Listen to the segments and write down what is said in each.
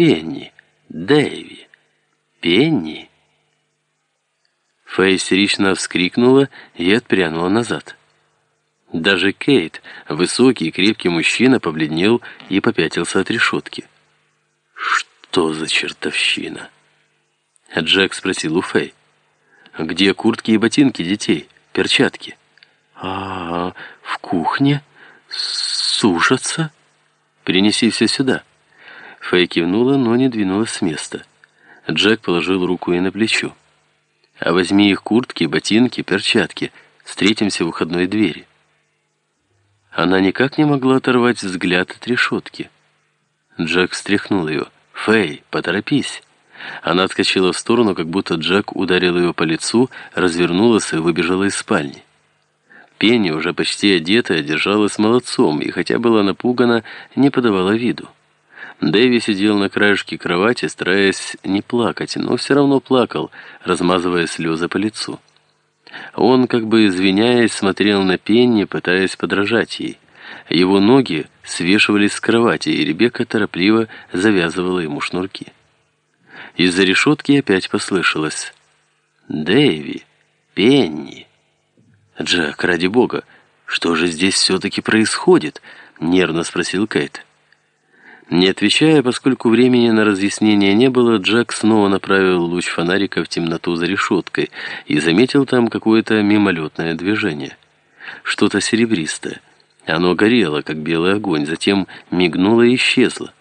Пенни, Дэйви, Пенни. Фэй истерично вскрикнула и отпрянула назад. Даже Кейт, высокий и крепкий мужчина, побледнел и попятился от решетки. «Что за чертовщина?» Джек спросил у Фэй. «Где куртки и ботинки детей? Перчатки?» «А, в кухне? Сушатся?» «Принеси все сюда». Фэй кивнула, но не двинулась с места. Джек положил руку ей на плечо. «А возьми их куртки, ботинки, перчатки. Встретимся в выходной двери». Она никак не могла оторвать взгляд от решетки. Джек встряхнул ее. «Фэй, поторопись!» Она отскочила в сторону, как будто Джек ударил ее по лицу, развернулась и выбежала из спальни. Пенни, уже почти одетая, держалась молодцом и, хотя была напугана, не подавала виду. Дэви сидел на краешке кровати, стараясь не плакать, но все равно плакал, размазывая слезы по лицу. Он, как бы извиняясь, смотрел на Пенни, пытаясь подражать ей. Его ноги свешивались с кровати, и Ребекка торопливо завязывала ему шнурки. Из-за решетки опять послышалось «Дэйви! Пенни!» «Джек, ради бога, что же здесь все-таки происходит?» — нервно спросил Кейт. Не отвечая, поскольку времени на разъяснение не было, Джек снова направил луч фонарика в темноту за решеткой и заметил там какое-то мимолетное движение. Что-то серебристое. Оно горело, как белый огонь, затем мигнуло и исчезло.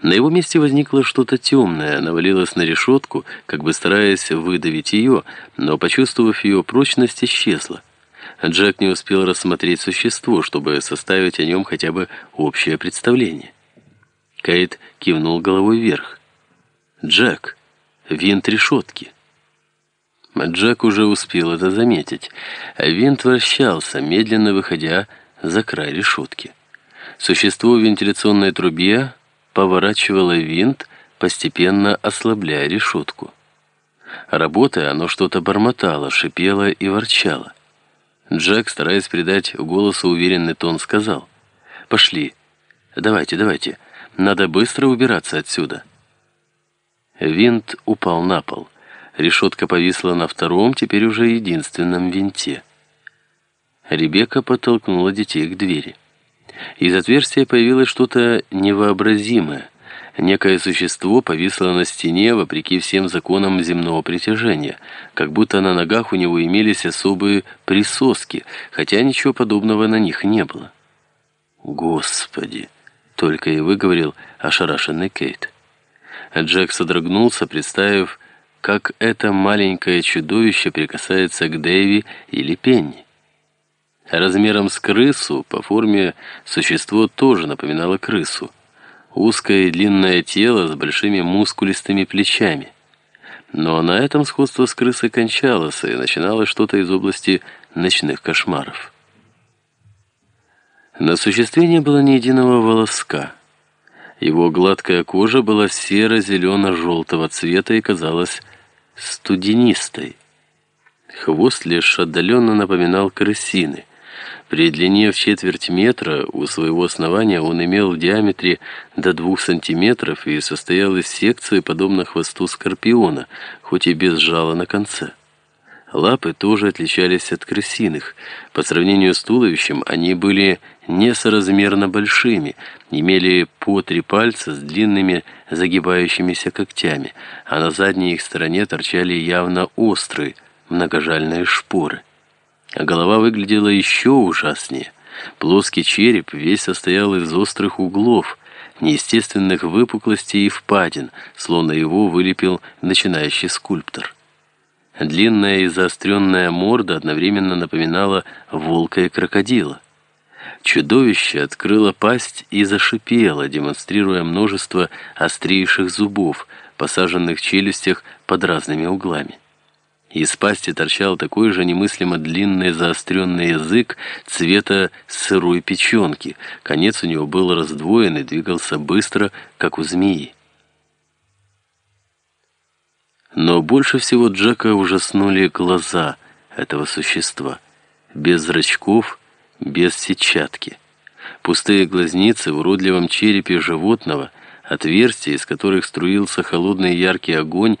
На его месте возникло что-то темное, навалилось на решетку, как бы стараясь выдавить ее, но, почувствовав ее прочность, исчезло. Джек не успел рассмотреть существо, чтобы составить о нем хотя бы общее представление. Кейт кивнул головой вверх. «Джек, винт решетки». Джек уже успел это заметить. Винт вращался, медленно выходя за край решетки. Существо в вентиляционной трубе поворачивало винт, постепенно ослабляя решетку. Работая, оно что-то бормотало, шипело и ворчало. Джек, стараясь придать голосу уверенный тон, сказал, «Пошли. Давайте, давайте. Надо быстро убираться отсюда. Винт упал на пол. Решетка повисла на втором, теперь уже единственном винте. Ребекка подтолкнула детей к двери. Из отверстия появилось что-то невообразимое. Некое существо повисло на стене, вопреки всем законам земного притяжения, как будто на ногах у него имелись особые присоски, хотя ничего подобного на них не было. «Господи!» Только и выговорил ошарашенный Кейт. Джек содрогнулся, представив, как это маленькое чудовище прикасается к Дэви или Пенни. Размером с крысу, по форме существо тоже напоминало крысу. Узкое и длинное тело с большими мускулистыми плечами. Но на этом сходство с крысой кончалось, и начиналось что-то из области ночных кошмаров. На существе не было ни единого волоска. Его гладкая кожа была серо-зелено-желтого цвета и казалась студенистой. Хвост лишь отдаленно напоминал крысины. При длине в четверть метра у своего основания он имел в диаметре до двух сантиметров и состоял из секции, подобно хвосту скорпиона, хоть и без жала на конце. Лапы тоже отличались от крысиных. По сравнению с туловищем они были несоразмерно большими, имели по три пальца с длинными загибающимися когтями, а на задней их стороне торчали явно острые, многожальные шпоры. А голова выглядела еще ужаснее. Плоский череп весь состоял из острых углов, неестественных выпуклостей и впадин, словно его вылепил начинающий скульптор. Длинная и заостренная морда одновременно напоминала волка и крокодила. Чудовище открыло пасть и зашипело, демонстрируя множество острейших зубов, посаженных в челюстях под разными углами. Из пасти торчал такой же немыслимо длинный заостренный язык цвета сырой печенки. Конец у него был раздвоен и двигался быстро, как у змеи. Но больше всего Джека ужаснули глаза этого существа. Без зрачков, без сетчатки. Пустые глазницы в уродливом черепе животного, Отверстия, из которых струился холодный яркий огонь,